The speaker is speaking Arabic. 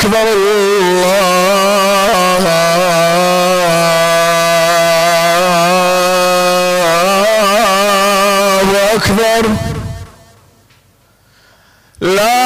أكبر الله. أكبر. لا